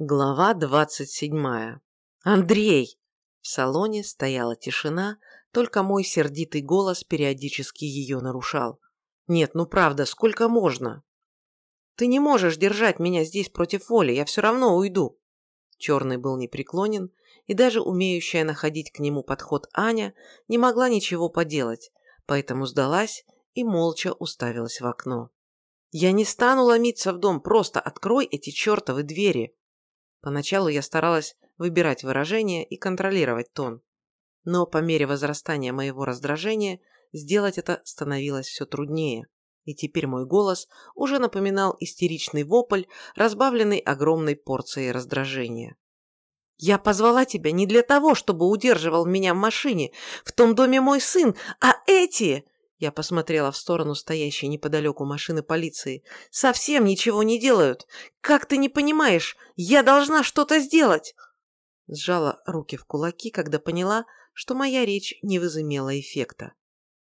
Глава двадцать седьмая. «Андрей!» В салоне стояла тишина, только мой сердитый голос периодически ее нарушал. «Нет, ну правда, сколько можно?» «Ты не можешь держать меня здесь против воли, я все равно уйду!» Черный был непреклонен, и даже умеющая находить к нему подход Аня не могла ничего поделать, поэтому сдалась и молча уставилась в окно. «Я не стану ломиться в дом, просто открой эти чертовы двери!» Поначалу я старалась выбирать выражения и контролировать тон. Но по мере возрастания моего раздражения сделать это становилось все труднее. И теперь мой голос уже напоминал истеричный вопль, разбавленный огромной порцией раздражения. «Я позвала тебя не для того, чтобы удерживал меня в машине. В том доме мой сын, а эти...» Я посмотрела в сторону стоящей неподалеку машины полиции. «Совсем ничего не делают. Как ты не понимаешь? Я должна что-то сделать!» Сжала руки в кулаки, когда поняла, что моя речь не возымела эффекта.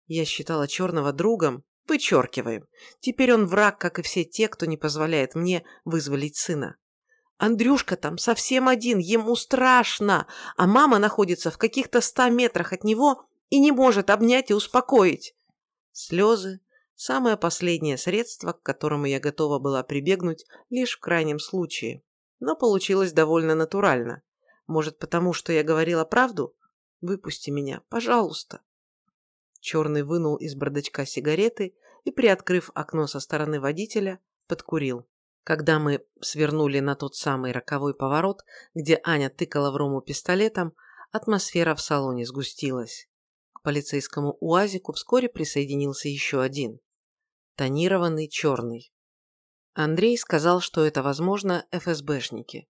Я считала черного другом. Вычеркиваем. Теперь он враг, как и все те, кто не позволяет мне вызволить сына. Андрюшка там совсем один, ему страшно, а мама находится в каких-то ста метрах от него и не может обнять и успокоить. Слезы – самое последнее средство, к которому я готова была прибегнуть лишь в крайнем случае. Но получилось довольно натурально. Может, потому что я говорила правду? Выпусти меня, пожалуйста. Черный вынул из бардачка сигареты и, приоткрыв окно со стороны водителя, подкурил. Когда мы свернули на тот самый роковой поворот, где Аня тыкала в Рому пистолетом, атмосфера в салоне сгустилась полицейскому УАЗику вскоре присоединился еще один. Тонированный черный. Андрей сказал, что это, возможно, ФСБшники.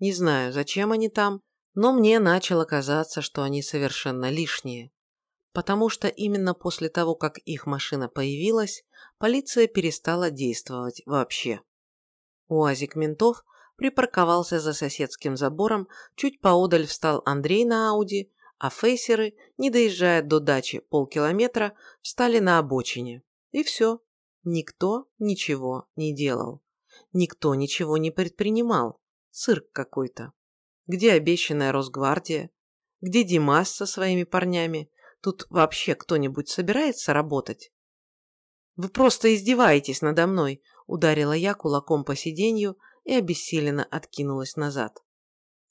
Не знаю, зачем они там, но мне начало казаться, что они совершенно лишние. Потому что именно после того, как их машина появилась, полиция перестала действовать вообще. УАЗик ментов припарковался за соседским забором, чуть поодаль встал Андрей на Ауди, а фейсеры, не доезжая до дачи полкилометра, встали на обочине. И все. Никто ничего не делал. Никто ничего не предпринимал. Цирк какой-то. Где обещанная Росгвардия? Где Димас со своими парнями? Тут вообще кто-нибудь собирается работать? «Вы просто издеваетесь надо мной», — ударила я кулаком по сиденью и обессиленно откинулась назад.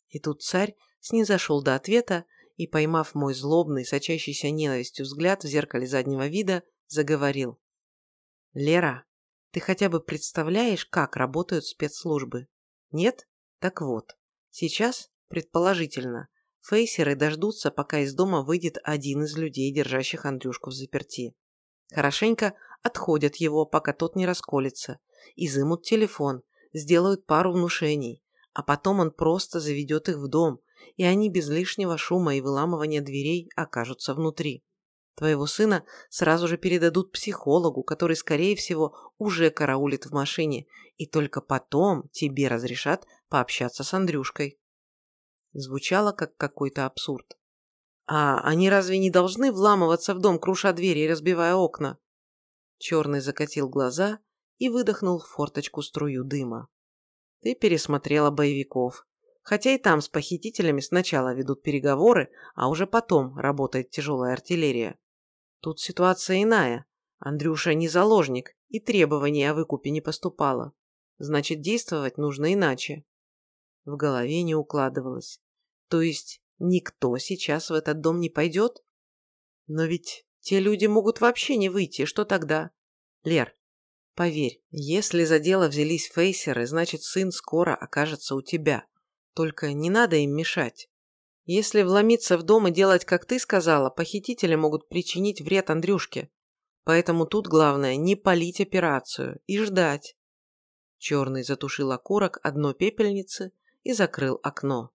И тут царь снизошел до ответа и, поймав мой злобный, сочащийся ненавистью взгляд в зеркале заднего вида, заговорил. «Лера, ты хотя бы представляешь, как работают спецслужбы? Нет? Так вот, сейчас, предположительно, фейсеры дождутся, пока из дома выйдет один из людей, держащих Андрюшку в заперти. Хорошенько отходят его, пока тот не расколется, изымут телефон, сделают пару внушений, а потом он просто заведет их в дом, и они без лишнего шума и выламывания дверей окажутся внутри. Твоего сына сразу же передадут психологу, который, скорее всего, уже караулит в машине, и только потом тебе разрешат пообщаться с Андрюшкой. Звучало как какой-то абсурд. А они разве не должны вламываться в дом, круша двери и разбивая окна? Черный закатил глаза и выдохнул в форточку струю дыма. Ты пересмотрела боевиков. Хотя и там с похитителями сначала ведут переговоры, а уже потом работает тяжелая артиллерия. Тут ситуация иная. Андрюша не заложник, и требований о выкупе не поступало. Значит, действовать нужно иначе. В голове не укладывалось. То есть никто сейчас в этот дом не пойдет? Но ведь те люди могут вообще не выйти, что тогда? Лер, поверь, если за дело взялись фейсеры, значит сын скоро окажется у тебя. Только не надо им мешать. Если вломиться в дом и делать, как ты сказала, похитители могут причинить вред Андрюшке. Поэтому тут главное не палить операцию и ждать. Черный затушил окурок одно пепельницы и закрыл окно.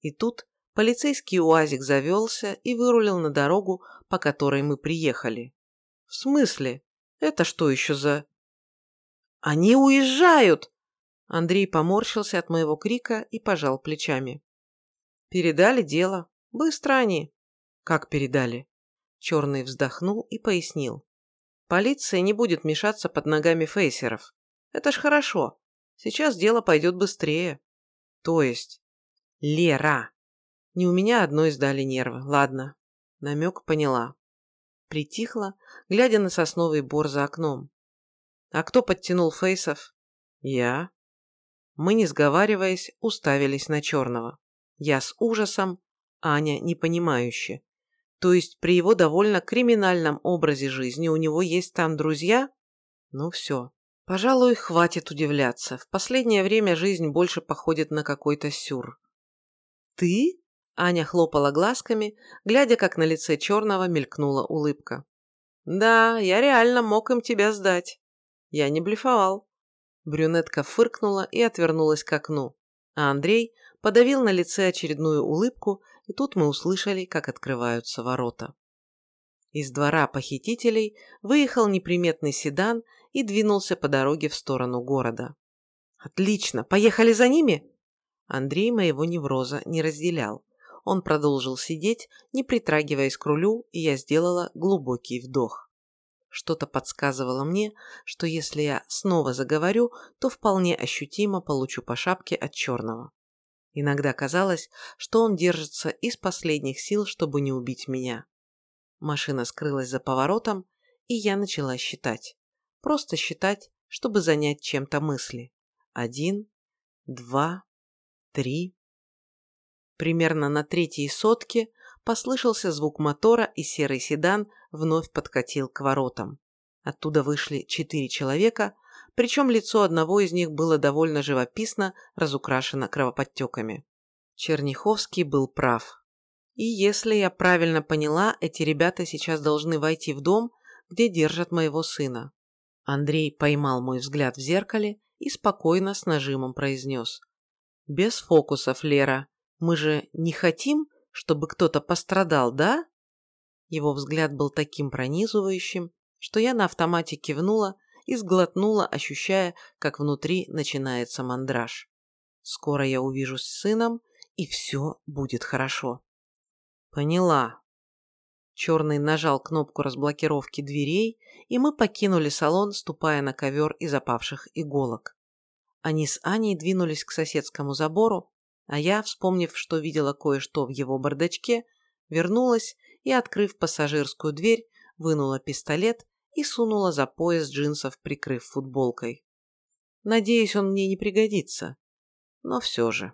И тут полицейский уазик завелся и вырулил на дорогу, по которой мы приехали. В смысле? Это что еще за... Они уезжают! Андрей поморщился от моего крика и пожал плечами. Передали дело. Быстро они. Как передали? Черный вздохнул и пояснил. Полиция не будет мешаться под ногами фейсеров. Это ж хорошо. Сейчас дело пойдет быстрее. То есть? Лера. Не у меня одной сдали нервы. Ладно. Намек поняла. Притихла, глядя на сосновый бор за окном. А кто подтянул Фейсов? Я. Мы, не сговариваясь, уставились на черного. Я с ужасом, Аня непонимающе. То есть при его довольно криминальном образе жизни у него есть там друзья? Ну все. Пожалуй, хватит удивляться. В последнее время жизнь больше походит на какой-то сюр. «Ты?» – Аня хлопала глазками, глядя, как на лице черного мелькнула улыбка. «Да, я реально мог им тебя сдать. Я не блефовал». Брюнетка фыркнула и отвернулась к окну, а Андрей подавил на лице очередную улыбку, и тут мы услышали, как открываются ворота. Из двора похитителей выехал неприметный седан и двинулся по дороге в сторону города. «Отлично! Поехали за ними?» Андрей моего невроза не разделял. Он продолжил сидеть, не притрагиваясь к рулю, и я сделала глубокий вдох. Что-то подсказывало мне, что если я снова заговорю, то вполне ощутимо получу по шапке от черного. Иногда казалось, что он держится из последних сил, чтобы не убить меня. Машина скрылась за поворотом, и я начала считать. Просто считать, чтобы занять чем-то мысли. Один, два, три. Примерно на третьей сотке послышался звук мотора, и серый седан вновь подкатил к воротам. Оттуда вышли четыре человека, причем лицо одного из них было довольно живописно разукрашено кровоподтеками. Черняховский был прав. И если я правильно поняла, эти ребята сейчас должны войти в дом, где держат моего сына. Андрей поймал мой взгляд в зеркале и спокойно с нажимом произнес. «Без фокусов, Лера. Мы же не хотим, чтобы кто-то пострадал, да?» Его взгляд был таким пронизывающим, что я на автомате кивнула и сглотнула, ощущая, как внутри начинается мандраж. Скоро я увижусь с сыном, и все будет хорошо. Поняла. Черный нажал кнопку разблокировки дверей, и мы покинули салон, ступая на ковер из опавших иголок. Они с Аней двинулись к соседскому забору, а я, вспомнив, что видела кое-что в его бардачке, вернулась и, открыв пассажирскую дверь, вынула пистолет и сунула за пояс джинсов, прикрыв футболкой. Надеюсь, он мне не пригодится. Но все же.